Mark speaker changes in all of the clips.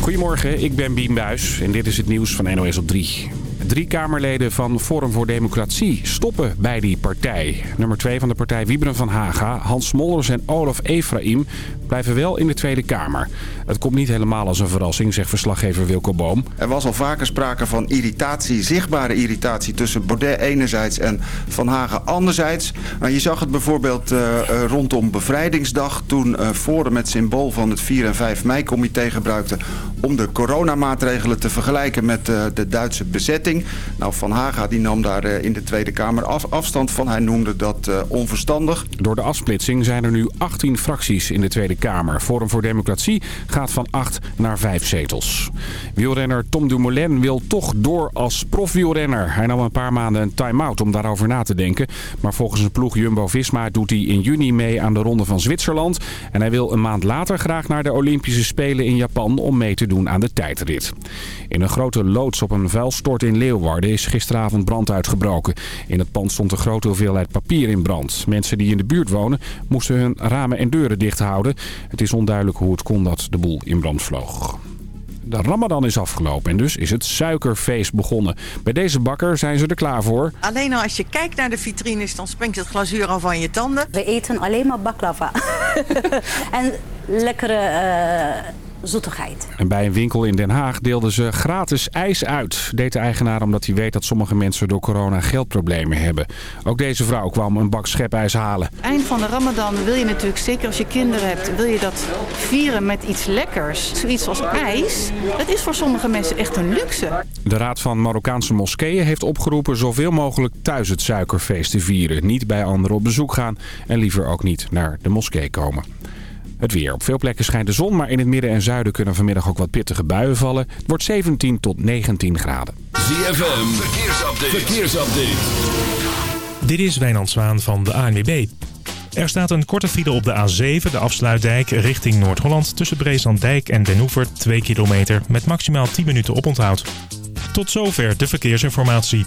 Speaker 1: Goedemorgen, ik ben Bien Buis en dit is het nieuws van NOS op 3. Drie Kamerleden van Forum voor Democratie stoppen bij die partij. Nummer 2 van de partij Wiebren van Haga, Hans Smolders en Olaf Efraim blijven wel in de Tweede Kamer. Het komt niet helemaal als een verrassing, zegt verslaggever Wilco Boom.
Speaker 2: Er was al vaker sprake van irritatie, zichtbare irritatie tussen Baudet enerzijds en Van Hagen anderzijds. Maar je zag het bijvoorbeeld uh, rondom Bevrijdingsdag toen uh, Forum het symbool van het 4 en 5 mei-comité gebruikte om de coronamaatregelen te vergelijken met de Duitse bezetting. Nou, Van Haga die nam daar in de Tweede Kamer af, afstand van. Hij noemde dat onverstandig.
Speaker 1: Door de afsplitsing zijn er nu 18 fracties in de Tweede Kamer. Forum voor Democratie gaat van 8 naar 5 zetels. Wielrenner Tom Dumoulin wil toch door als profwielrenner. Hij nam een paar maanden een time-out om daarover na te denken. Maar volgens zijn ploeg Jumbo-Visma doet hij in juni mee aan de Ronde van Zwitserland. En hij wil een maand later graag naar de Olympische Spelen in Japan om mee te doen aan de tijdrit. In een grote loods op een vuilstort in Leeuwarden is gisteravond brand uitgebroken. In het pand stond een grote hoeveelheid papier in brand. Mensen die in de buurt wonen moesten hun ramen en deuren dicht houden. Het is onduidelijk hoe het kon dat de boel in brand vloog. De ramadan is afgelopen en dus is het suikerfeest begonnen. Bij deze bakker zijn ze er klaar voor.
Speaker 3: Alleen als je kijkt naar de vitrines, dan springt het glazuur al van je tanden.
Speaker 4: We eten alleen maar baklava. en lekkere... Uh zoetigheid.
Speaker 1: En bij een winkel in Den Haag deelden ze gratis ijs uit. Deed de eigenaar omdat hij weet dat sommige mensen door corona geldproblemen hebben. Ook deze vrouw kwam een bak schepijs halen.
Speaker 5: Eind van de ramadan wil je natuurlijk, zeker als je kinderen hebt, wil je dat vieren met iets lekkers. Zoiets als ijs, dat is voor sommige mensen echt een luxe.
Speaker 1: De Raad van Marokkaanse Moskeeën heeft opgeroepen zoveel mogelijk thuis het suikerfeest te vieren. Niet bij anderen op bezoek gaan en liever ook niet naar de moskee komen. Het weer. Op veel plekken schijnt de zon, maar in het midden en zuiden kunnen vanmiddag ook wat pittige buien vallen. Het wordt 17 tot 19 graden.
Speaker 6: ZFM, verkeersupdate. verkeersupdate.
Speaker 7: Dit is Wijnand Zwaan van de ANWB. Er staat een korte file op de A7, de afsluitdijk, richting Noord-Holland... tussen Breeslanddijk en Den Hoever, 2 kilometer... met maximaal 10 minuten oponthoud. Tot zover de verkeersinformatie.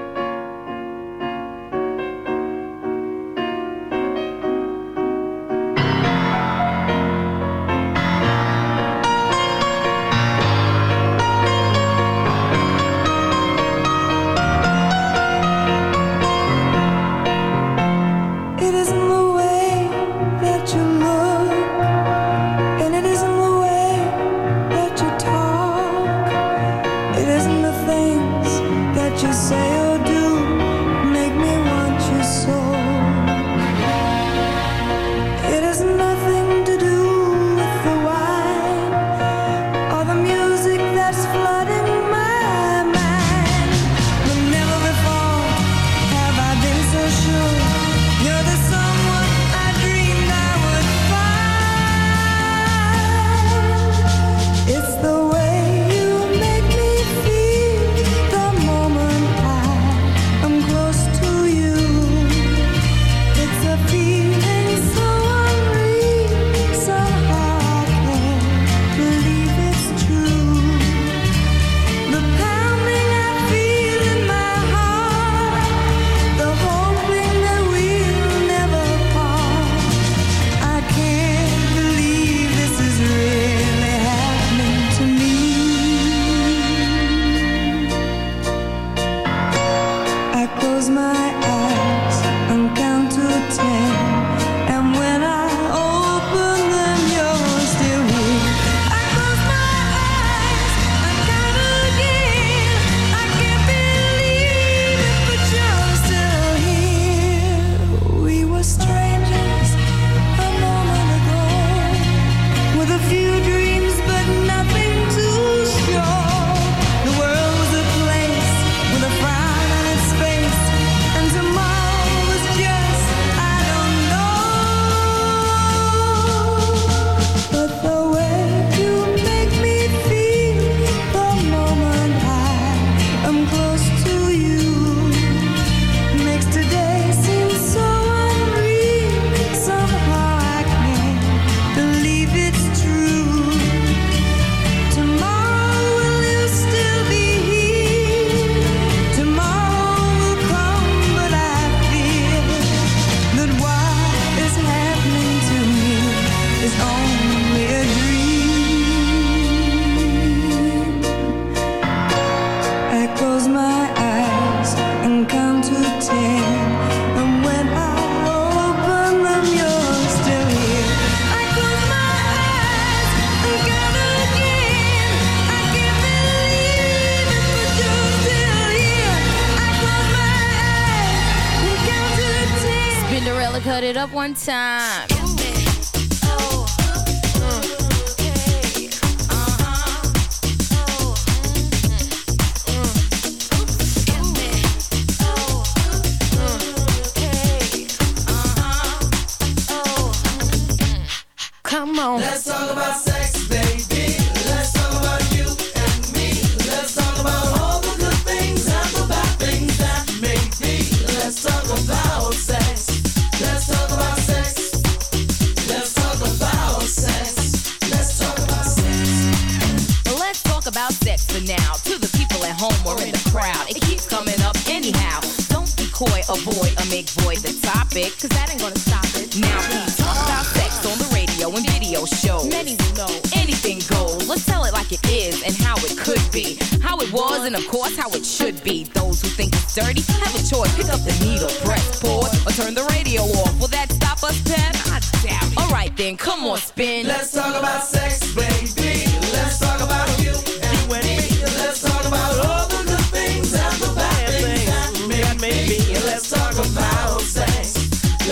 Speaker 8: How it should be. Those who think it's dirty have a choice. Pick up the needle, press pause, or turn the radio off. Will that stop us, Pep? I doubt it. Alright then, come on, spin.
Speaker 9: Let's talk about sex, baby. Let's talk about you and me. Let's talk about all the good things and the bad things that may be. Let's talk about sex.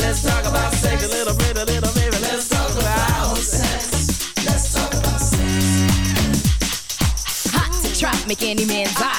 Speaker 9: Let's talk about sex. A little bit, a little baby. Let's talk about sex. Let's talk about sex.
Speaker 8: Hot to trap, make any man's eyes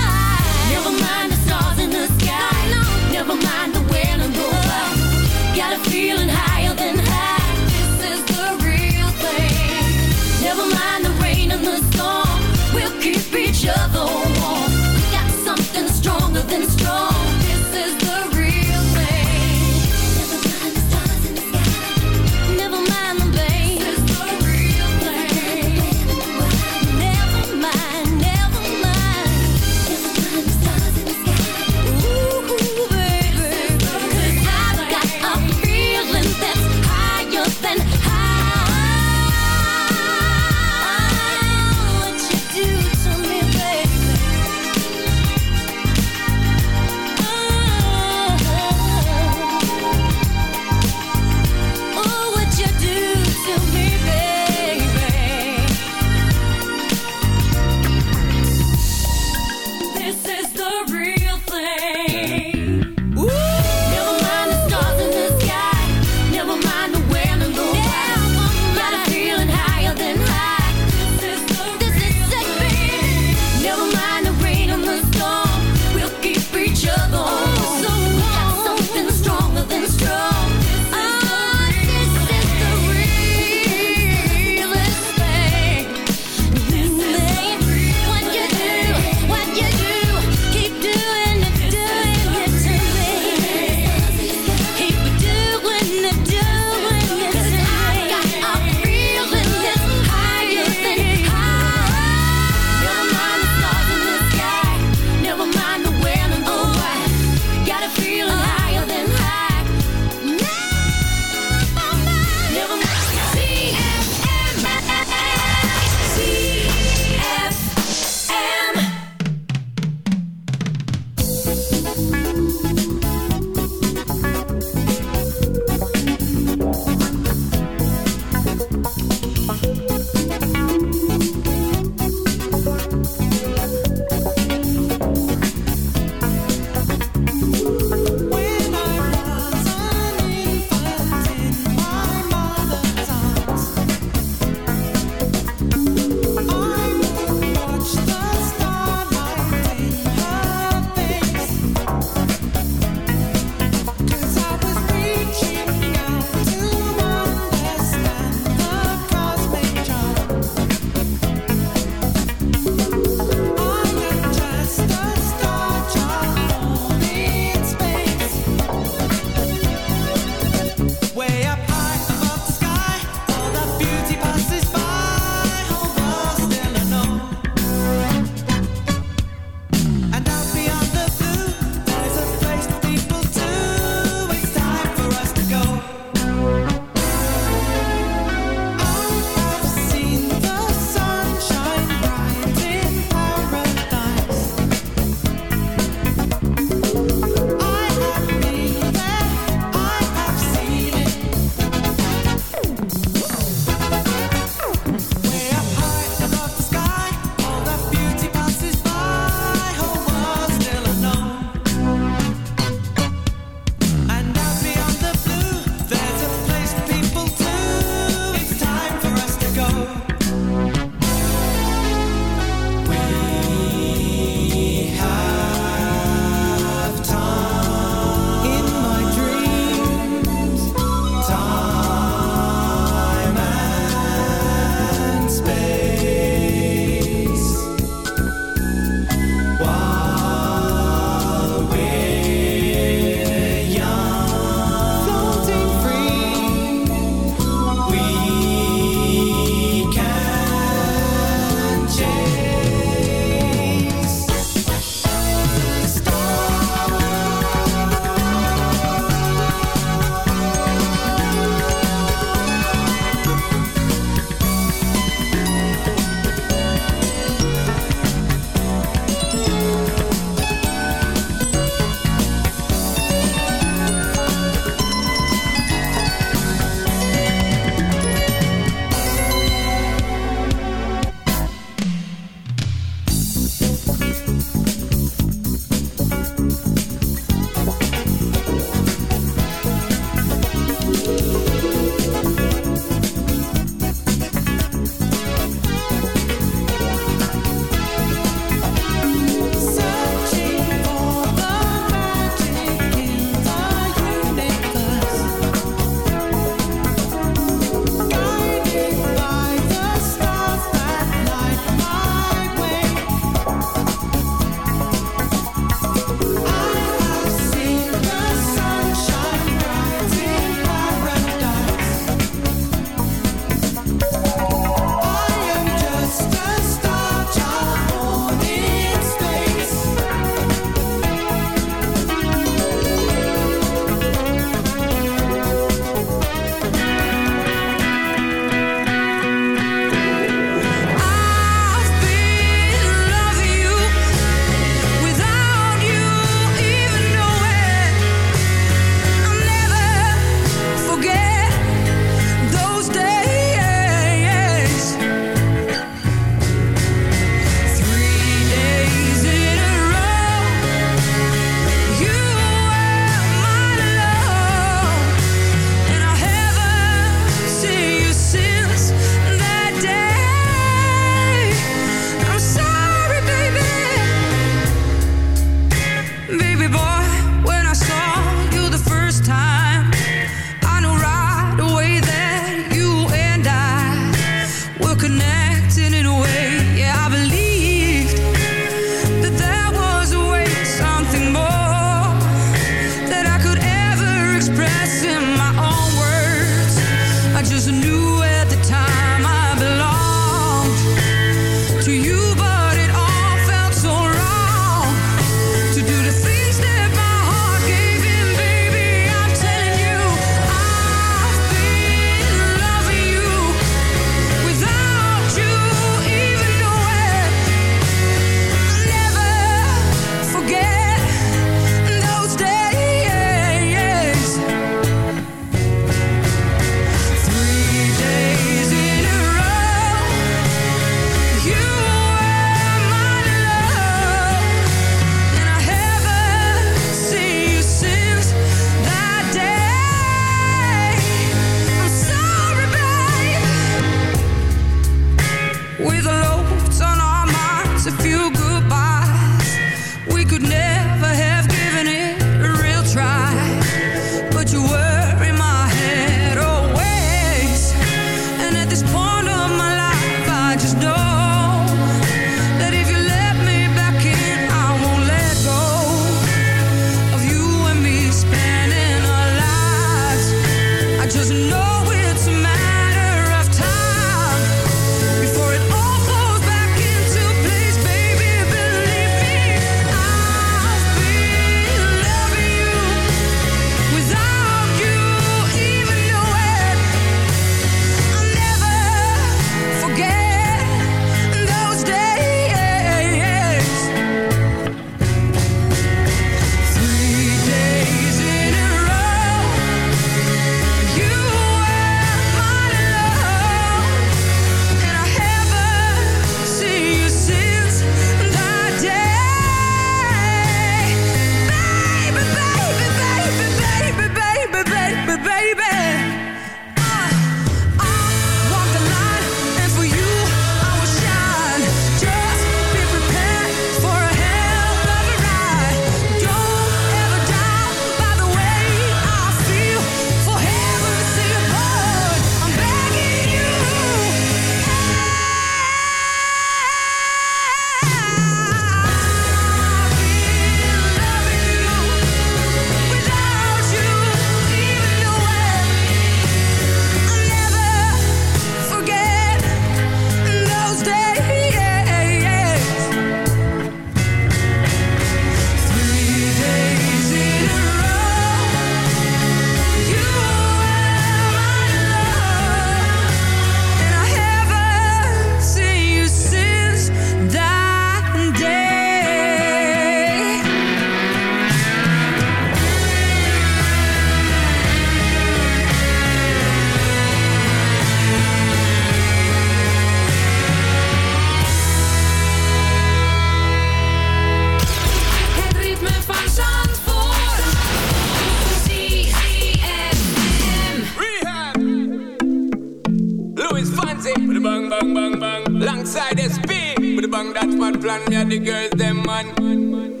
Speaker 10: girls them man.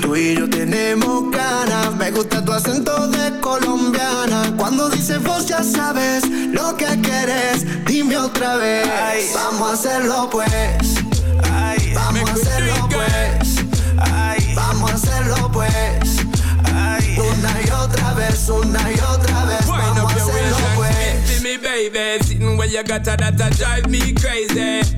Speaker 11: Tú y yo tenemos ganas, me gusta tu acento de colombiana. Cuando dices vos ya sabes lo que quieres, dime otra vez. Vamos a hacerlo pues. Vamos a hacerlo pues. Vamos a hacerlo pues. Una y otra vez, una y otra vez. Vamos a hacerlo pues.
Speaker 10: me, baby. Sitting where you got that drive me crazy.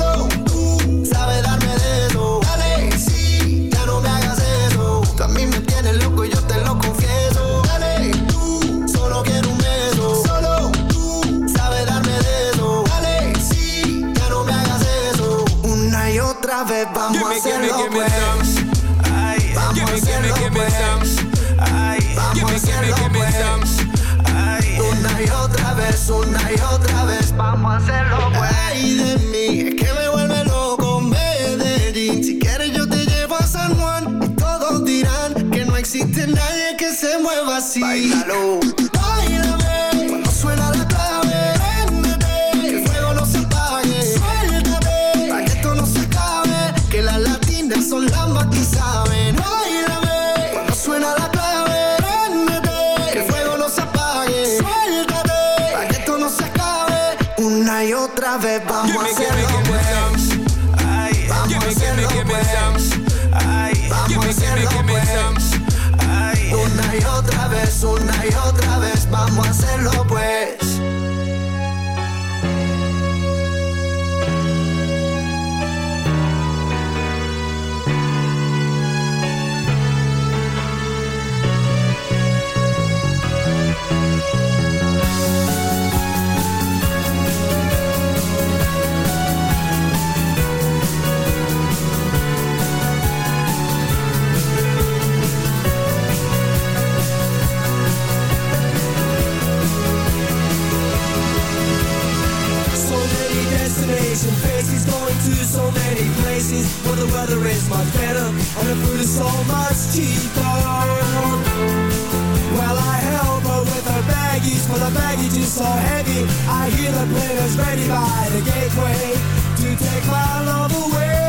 Speaker 11: vez vamos
Speaker 10: Give
Speaker 11: a
Speaker 10: me, give me,
Speaker 11: hacerlo
Speaker 10: give me
Speaker 11: pues.
Speaker 10: some.
Speaker 11: Ay, vamos
Speaker 10: Give
Speaker 11: a
Speaker 10: me, me,
Speaker 11: hacerlo
Speaker 10: give me
Speaker 11: pues.
Speaker 10: some.
Speaker 11: Ay, vamos
Speaker 10: Give
Speaker 11: a
Speaker 10: me, give me,
Speaker 11: hacerlo
Speaker 10: give me
Speaker 11: pues.
Speaker 10: some.
Speaker 11: Una y otra vez, una y otra vez, vamos a hacerlo pues. Ay de mí, es que me vuelve loco Medellín. Si quieres yo te llevo a San Juan y todos dirán que no existe nadie que se mueva así. Báilalo. Otra vez vamos a hacerlo pues. Ay, vamos a hacerlo pues. Ay, vamos a hacerlo pues. Una y otra vez, una
Speaker 12: so many places where the weather is much better and the food is so much cheaper. While I help her with her baggies, but the baggage is so heavy. I hear the players ready by the gateway to take my love away.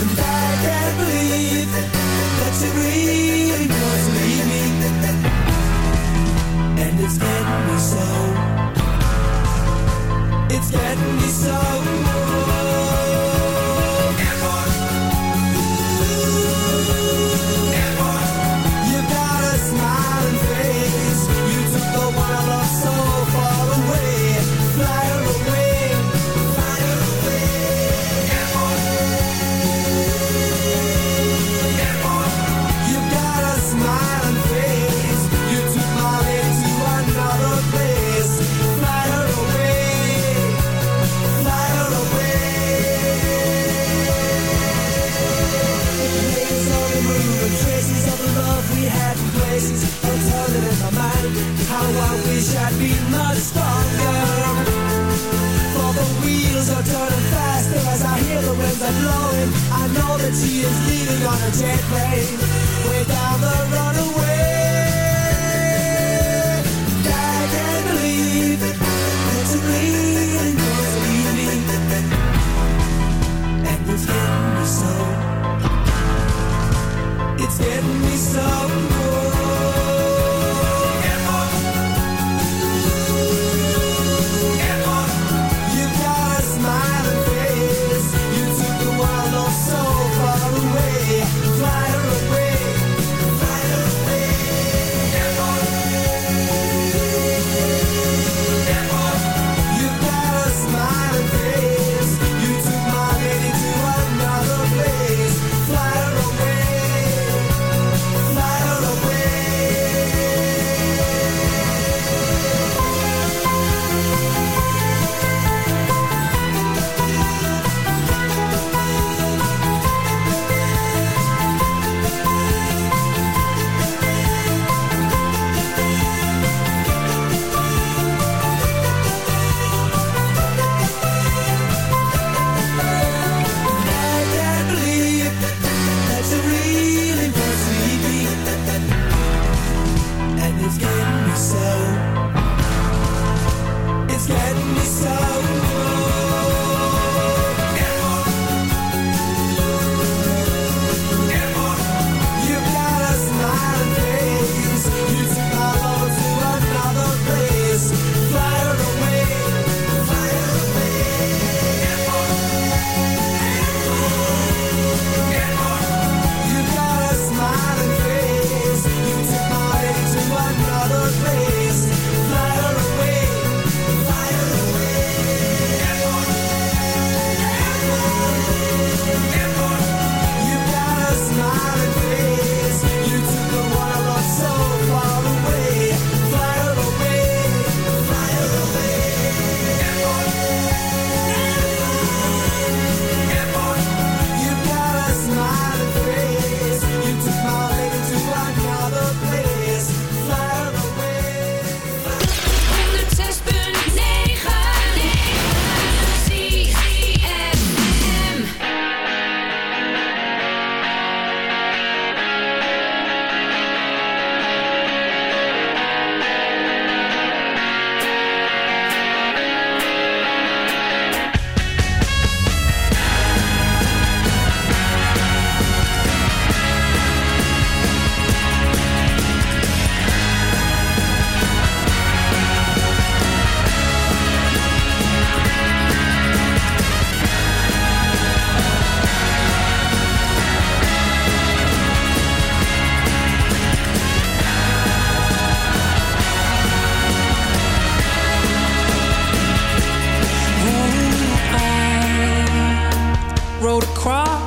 Speaker 12: And I can't believe that she really wants to leave me, and it's getting me so it's getting me so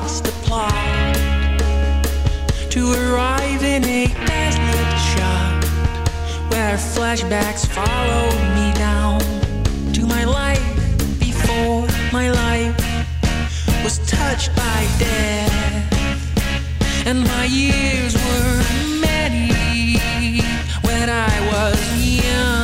Speaker 12: lost the
Speaker 13: plot to arrive in a desolate shot where flashbacks follow me down to my life before my life was touched by death and my years were many when I was young.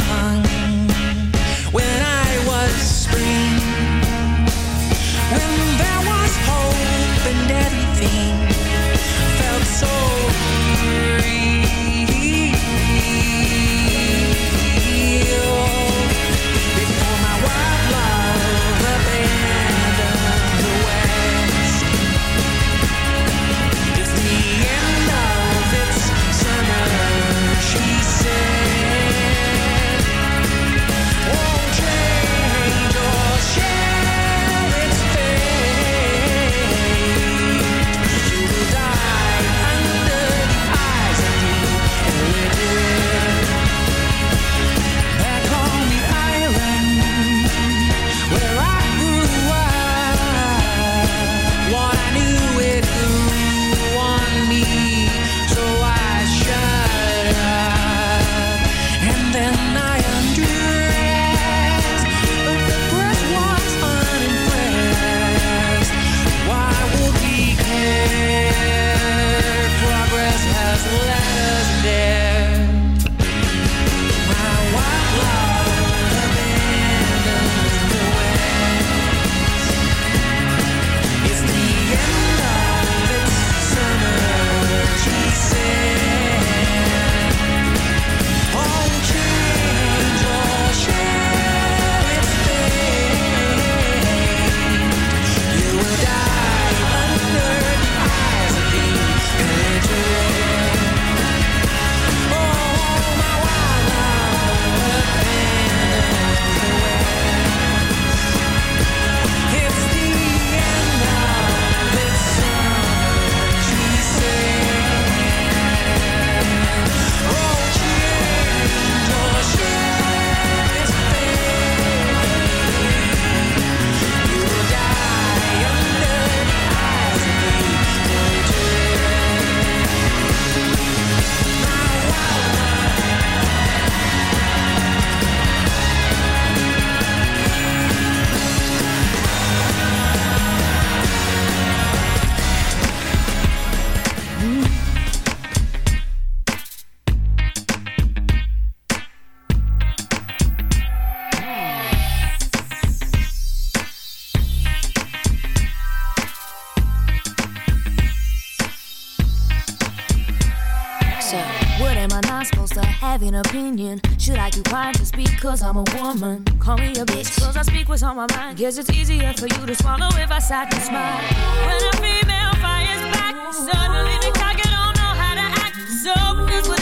Speaker 14: you kind to speak cause I'm a woman. Call me a bitch cause I speak what's on my mind. Guess it's easier for you to swallow if I sat and smile. When a female fires back, suddenly the cocky don't know how to act. So is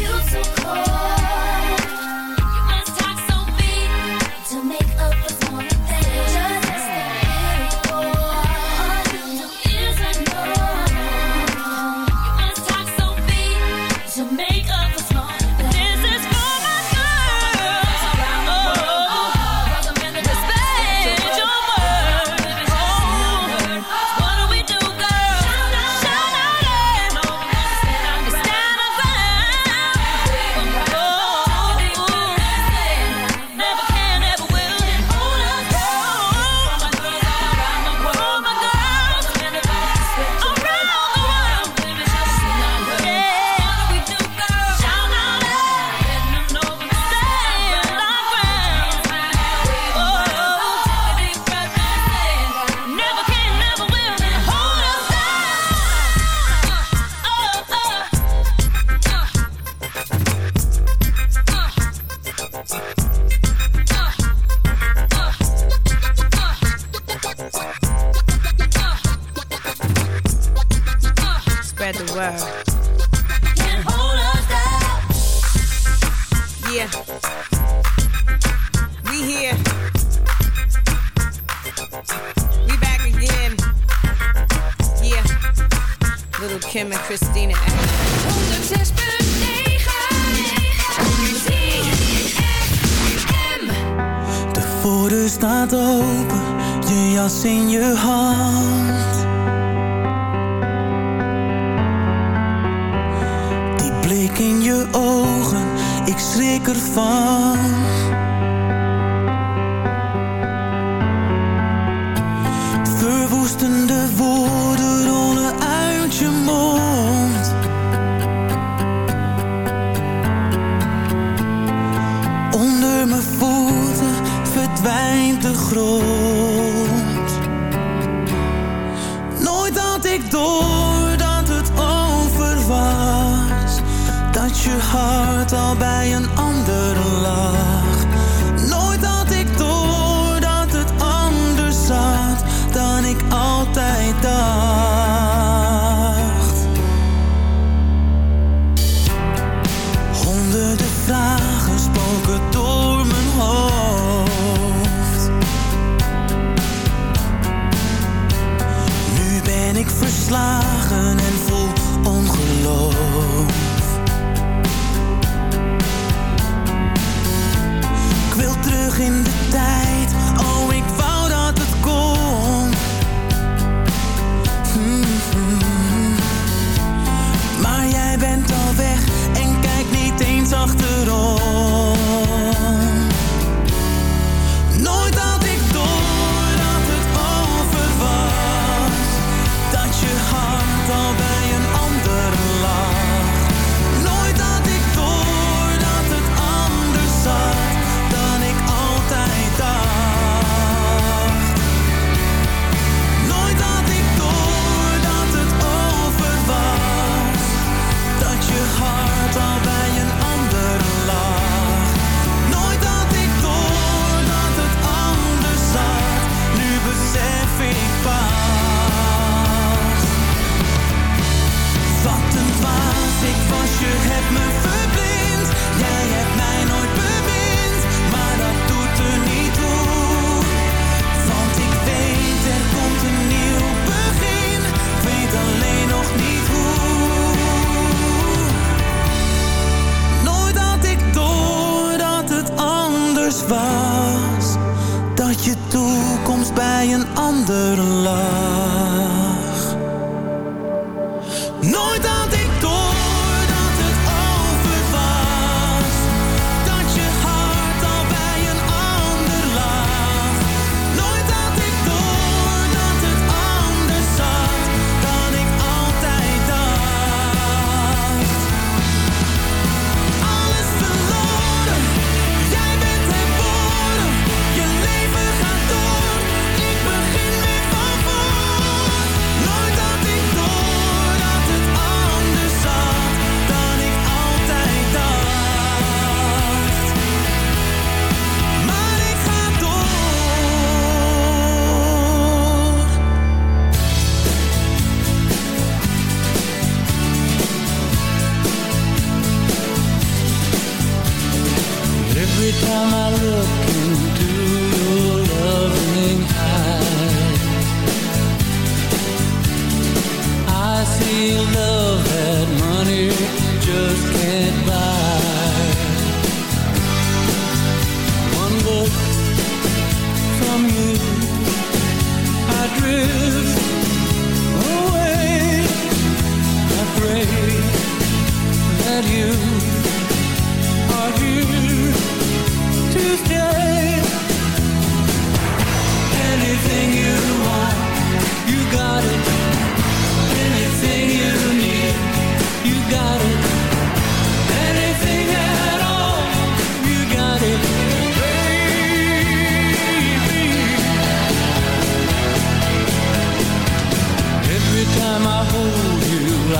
Speaker 14: you so
Speaker 15: close. je
Speaker 13: toekomst bij een ander land.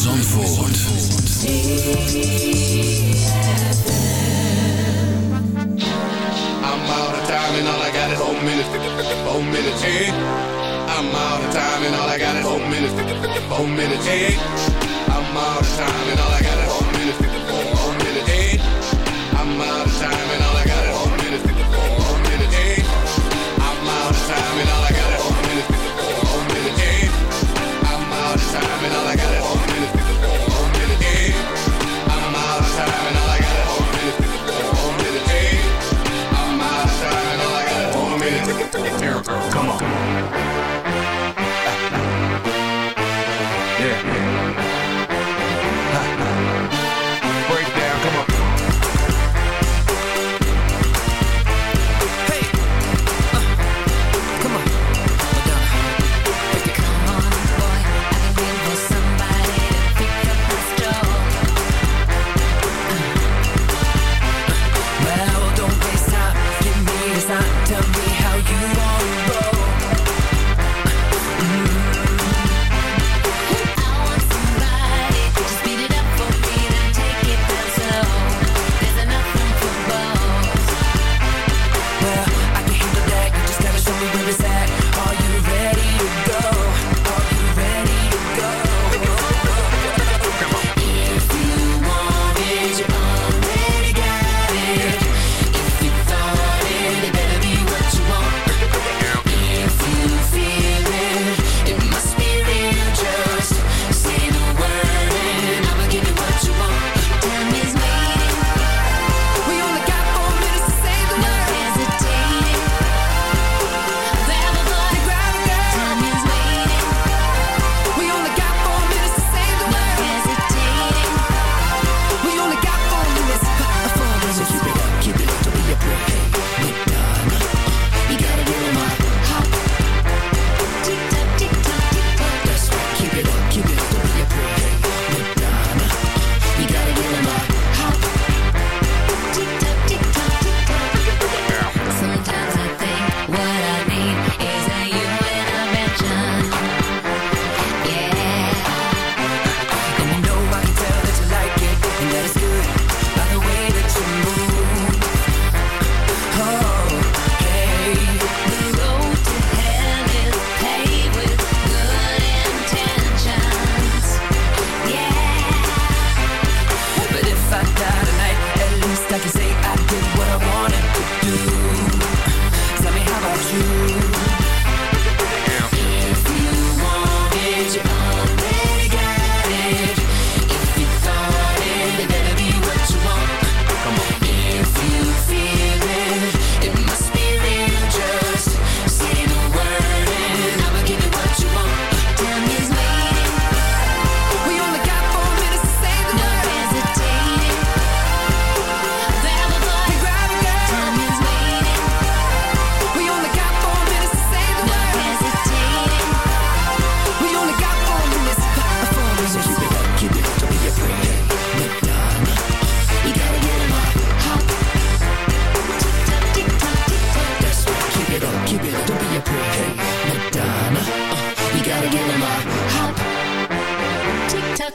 Speaker 16: Zandvoort.
Speaker 17: I'm out of time and all I got is home minutes, four minutes, yeah. I'm out of time and all I got is home minutes, four minutes, yeah. I'm out of time and all I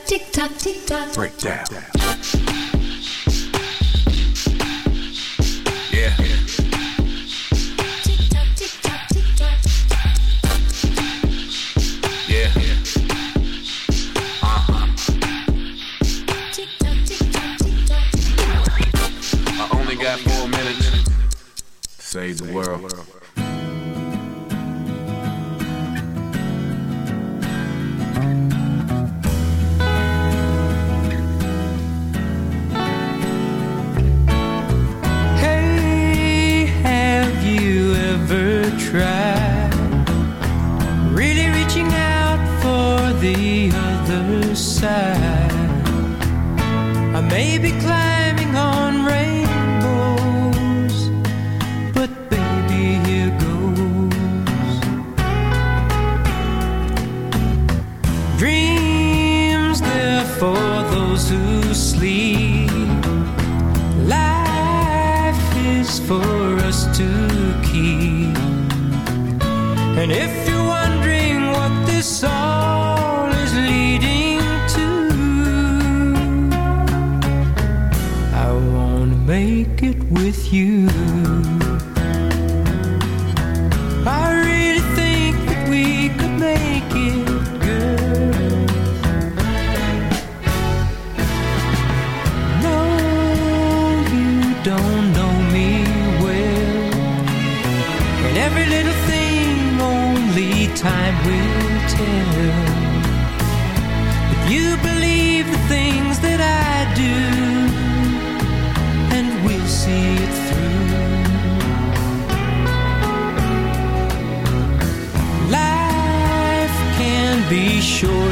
Speaker 18: tick tock, tick tock.
Speaker 16: Breakdown. Breakdown.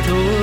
Speaker 16: door.